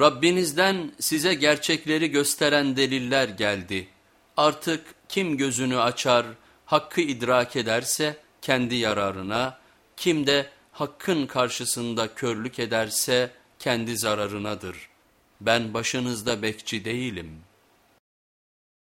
Rabbinizden size gerçekleri gösteren deliller geldi. Artık kim gözünü açar, hakkı idrak ederse kendi yararına, kim de hakkın karşısında körlük ederse kendi zararınadır. Ben başınızda bekçi değilim.''